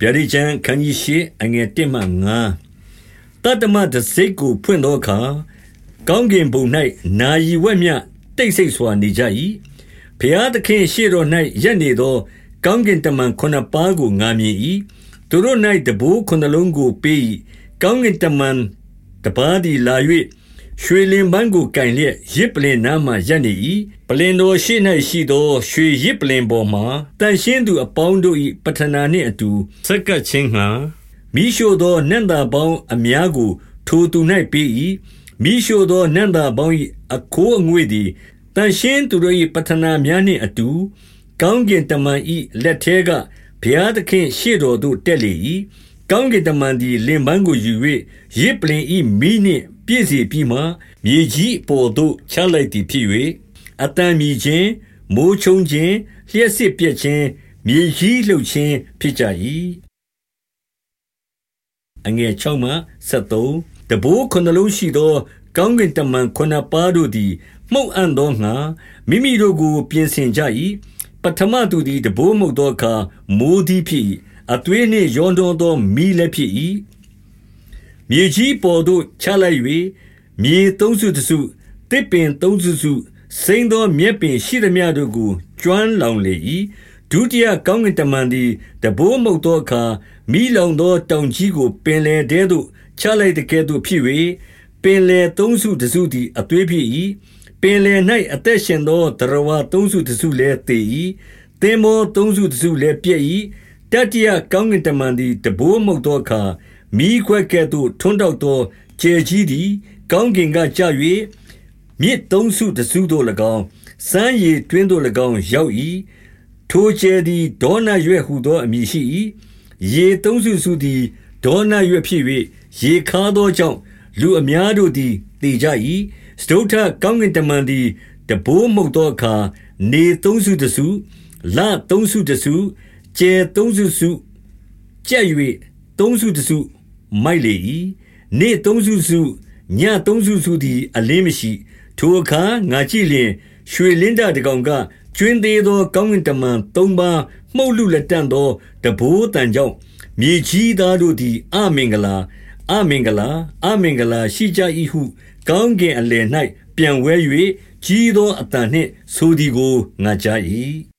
ဗျာဒိတ်ကျမ်းခန်းကြီးရှိအငယ်1မှ9တတ္တမတစိတ်ကိုဖွင့်သောအခါကောင်းကင်ဘုံ၌နာယီဝက်မြတိတ်ဆိတ်စွာနေကြ၏ဖျားသခင်ရှေ့တော်၌ရက်နေသော ကောင်းကင်တမန်ခုနှစ်ပါးကိုငာမြင်၏သူတို့၌တဘိုးခုနှလုံးကိုပေး၏ကောင်းကင်တမန်တပါးသည်လာ၍ ရွှေလင်ပန်းကိုကင်လျက်ရစ်ပလင်နားမှရပ်နေ၏ပလင်တော်ရှိ၌ရှိသော ရွှေရစ်ပလင်ပေါ်မှာတန်ရှင်းသူအပေါင်းတို့၏ပထနာနှင့်အတူဆက်ကပ်ခြင်းငှာမိရှို့သောနန္တာပေါင်းအများကို ထိုသူ၌ပေး၏မိရှို့သောနန္တာပေါင်း၏အခိုးအငွေ့သည်တန်ရှင်းသူတို့၏ပထနာများနှင့်အတူကောင်းကင်တမန်၏လက်ထဲကဘုရားသခင်ရှေ့တော်သို့တက်လေ၏ကောင်းကင်တမန်သည်လင်ပန်းကိုယူ၍ရစ်ပလင်၏မိနှင့် ပြည့်စေပြီးမှမြေကြီးအပေါ်သို့ချလိုက်သည်ဖြစ်၍အတန်မြည်ခြင်းမိုးချုံခြင်းလျှက်စစ်ပြက်ခြင်းမြေကြီးလှုပ်ခြင်းဖြစ်ကြ၏အငယ်6မှ73တဘိုးခုနှလုံးရှိသော ကောင်းကင်တမန်ခုနှစ်ပါးတို့သည်မှုတ်အံ့သောငါမိမိတို့ကို ပြင်ဆင်ကြ၏ပထမသူသည်တဘိုးမှုတ်သောအခါမိုးသည်ဖြစ်၏အသွေးနှင့်ရောနှောသောမီးလည်းဖြစ်၏ မြေကြီးပေါ်သို့ချလိုက်၍မြေသုံးစုတစုတစ်ပင်သုံးစုစုစိမ့်သောမြက်ပင်ရှိသမျှတို့ကိုကျွမ်းလောင်လေ၏ဒုတိယကောင်းကင်တမန်သည်တဘိုးမှုတ်သောအခါမိလောင်သောတောင်ကြီးကိုပင်လေတဲသို့ချလိုက်တဲ့ကဲ့သို့ဖြစ်၍ပင်လေသုံးစုတစုသည်အသွေးဖြစ်၏ပင်လေ၌အသက်ရှင်သောတရဝသုံးစုတစုလည်းတည်၏သင်္ဘောသုံးစုတစုလည်းပြည့်၏တတိယကောင်းကင်တမန်သည်တဘိုးမှုတ်သောအခါ မိခွက်ကဲ့သို့ထွန်းတောက်သောကျဲကြီးသည် ကောင်းကင်ကကြ၍မြစ်သုံးစုတစုသို့၎င်းစမ်းရည်တွင်းသို့၎င်းရောက်၏ထိုကျဲသည်ဒေါနရွက်ဟုသောအမည်ရှိ၏ရေသုံးစုစုသည်ဒေါနရွက်ဖြစ်၍ရေခါသောကြောင့်လူအများတို့သည်တည်ကြ၏စတုထကောင်းကင်တမန်သည်တဘိုးမှုတ်သောအခါနေသုံးစုတစုလသုံးစုတစုကျဲသုံးစုစုကြက်၍သုံးစုတစု မိုက်လေ၏နေသုံးစုစုညသုံးစုစုသည် အလင်းမရှိထိုအခါငါကြည့်လျင် ရွှေလင်းတတကောင်ကကျွင်းသေးသော ကောင်းကင်တမန်သုံးပါးမှုတ်လူလက်တန့်သောတဘိုးတန်ကြောင့်မြေကြီးသားတို့သည် အမင်္ဂလာအမင်္ဂလာအမင်္ဂလာရှိကြ၏ဟု ကောင်းကင်အလယ်၌ပြန်ဝဲ၍ကြီးသောအတန်နှင့်ဆိုသည်ကိုငါကြား၏